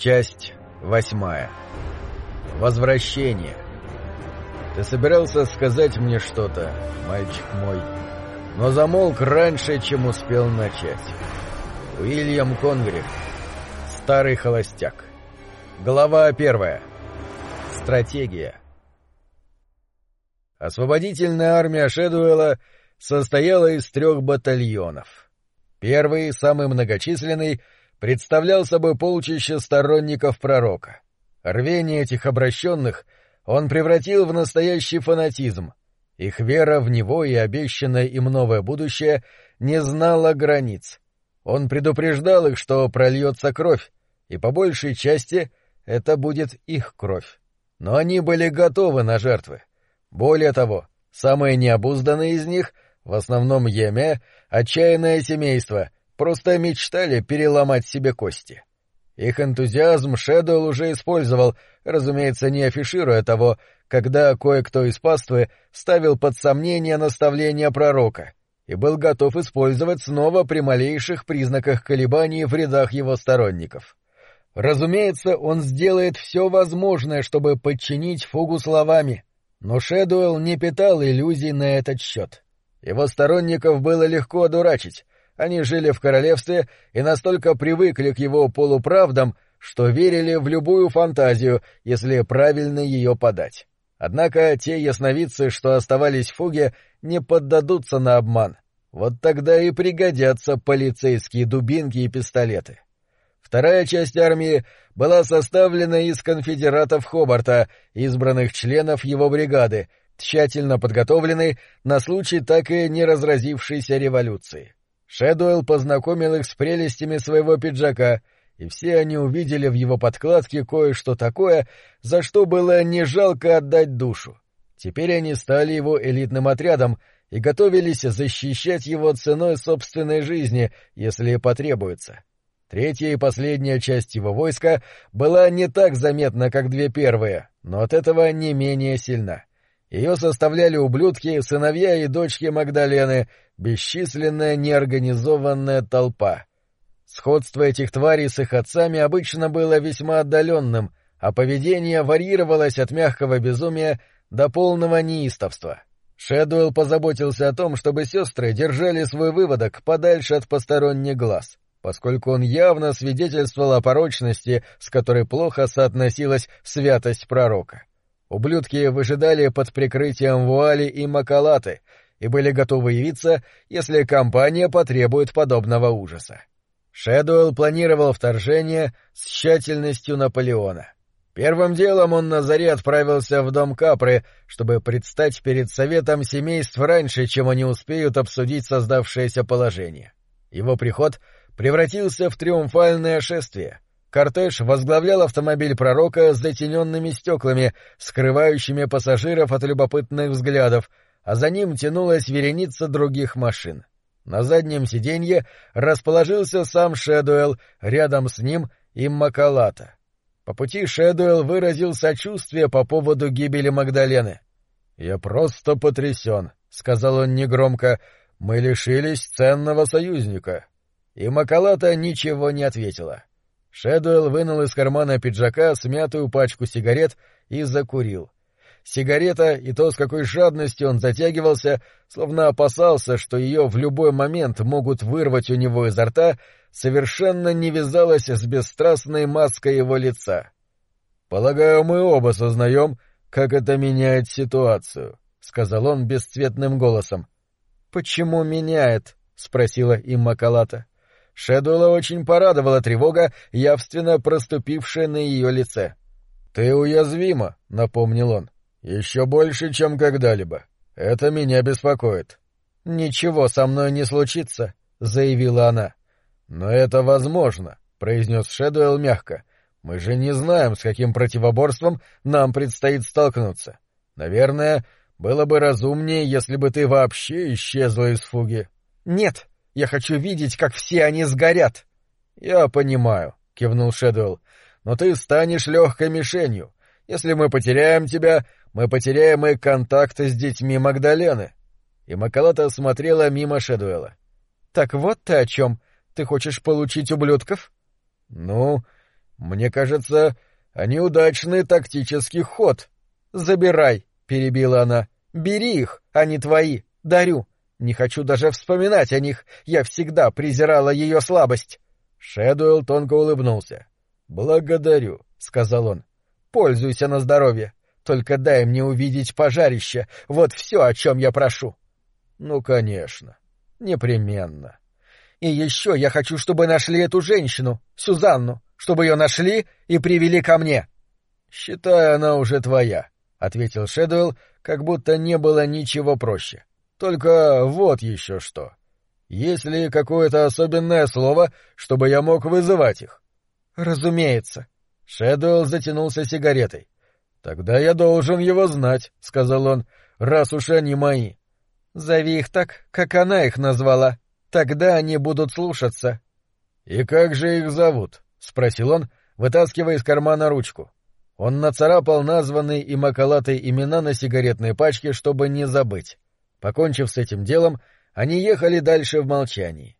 Часть восьмая. Возвращение. Ты собирался сказать мне что-то, мальчик мой, но замолк раньше, чем успел начать. Уильям Конгриф. Старый холостяк. Глава первая. Стратегия. Освободительная армия Шедуэла состояла из трех батальонов. Первый, самый многочисленный, представлял собой полчище сторонников пророка. Рвение этих обращенных он превратил в настоящий фанатизм. Их вера в него и обещанное им новое будущее не знала границ. Он предупреждал их, что прольется кровь, и по большей части это будет их кровь. Но они были готовы на жертвы. Более того, самые необузданные из них, в основном Еме, отчаянное семейство — просто мечтали переломать себе кости. Их энтузиазм Шэдоу уже использовал, разумеется, не афишируя того, когда кое-кто из паствы ставил под сомнение наставления пророка и был готов использовать снова при малейших признаках колебаний в рядах его сторонников. Разумеется, он сделает все возможное, чтобы подчинить фугу словами, но Шэдуэлл не питал иллюзий на этот счет. Его сторонников было легко одурачить, они жили в королевстве и настолько привыкли к его полуправдам, что верили в любую фантазию, если правильно ее подать. Однако те ясновидцы, что оставались в фуге, не поддадутся на обман. Вот тогда и пригодятся полицейские дубинки и пистолеты. Вторая часть армии была составлена из конфедератов Хобарта, избранных членов его бригады, тщательно подготовленной на случай так и не разразившейся революции. Шэдуэлл познакомил их с прелестями своего пиджака, и все они увидели в его подкладке кое-что такое, за что было не жалко отдать душу. Теперь они стали его элитным отрядом и готовились защищать его ценой собственной жизни, если потребуется. Третья и последняя часть его войска была не так заметна, как две первые, но от этого не менее сильна. Ее составляли ублюдки, сыновья и дочки Магдалены, бесчисленная неорганизованная толпа. Сходство этих тварей с их отцами обычно было весьма отдаленным, а поведение варьировалось от мягкого безумия до полного неистовства. Шэдуэлл позаботился о том, чтобы сестры держали свой выводок подальше от посторонних глаз, поскольку он явно свидетельствовал о порочности, с которой плохо соотносилась святость пророка. Ублюдки выжидали под прикрытием вуали и макалаты и были готовы явиться, если компания потребует подобного ужаса. Шэдуэлл планировал вторжение с тщательностью Наполеона. Первым делом он на заре отправился в дом Капры, чтобы предстать перед советом семейств раньше, чем они успеют обсудить создавшееся положение. Его приход превратился в триумфальное шествие — Кортеж возглавлял автомобиль пророка с затененными стеклами, скрывающими пассажиров от любопытных взглядов, а за ним тянулась вереница других машин. На заднем сиденье расположился сам Шэдуэлл, рядом с ним и Макалата. По пути Шэдуэлл выразил сочувствие по поводу гибели Магдалены. «Я просто потрясен», — сказал он негромко, — «мы лишились ценного союзника». И Макалата ничего не ответила. — Шэдуэлл вынул из кармана пиджака смятую пачку сигарет и закурил. Сигарета и то, с какой жадностью он затягивался, словно опасался, что ее в любой момент могут вырвать у него изо рта, совершенно не вязалась с бесстрастной маской его лица. «Полагаю, мы оба сознаем, как это меняет ситуацию», — сказал он бесцветным голосом. «Почему меняет?» — спросила им Макалата. Шэдуэлла очень порадовала тревога, явственно проступившая на ее лице. — Ты уязвима, — напомнил он. — Еще больше, чем когда-либо. Это меня беспокоит. — Ничего со мной не случится, — заявила она. — Но это возможно, — произнес Шэдуэлл мягко. — Мы же не знаем, с каким противоборством нам предстоит столкнуться. Наверное, было бы разумнее, если бы ты вообще исчезла из фуги. — Нет, я хочу видеть, как все они сгорят. — Я понимаю, — кивнул Шэдуэлл, — но ты станешь легкой мишенью. Если мы потеряем тебя, мы потеряем и контакты с детьми Магдалены. И Макалата смотрела мимо Шэдуэлла. — Так вот ты о чем. Ты хочешь получить ублюдков? — Ну, Мне кажется, они удачный тактический ход. Забирай, перебила она. Бери их, они твои. Дарю. Не хочу даже вспоминать о них. Я всегда презирала ее слабость. Шэдуэлл тонко улыбнулся. Благодарю, сказал он. Пользуйся на здоровье. Только дай мне увидеть пожарище. Вот все, о чем я прошу. Ну, конечно. Непременно. И еще я хочу, чтобы нашли эту женщину, Сюзанну, чтобы ее нашли и привели ко мне. — Считай, она уже твоя, — ответил Шэдуэлл, как будто не было ничего проще. — Только вот еще что. Есть ли какое-то особенное слово, чтобы я мог вызывать их? — Разумеется. Шэдуэлл затянулся сигаретой. — Тогда я должен его знать, — сказал он, — раз уж они мои. — Зови их так, как она их назвала. Тогда они будут слушаться. — И как же их зовут? — спросил он, вытаскивая из кармана ручку. Он нацарапал названные и макалатые имена на сигаретной пачке, чтобы не забыть. Покончив с этим делом, они ехали дальше в молчании.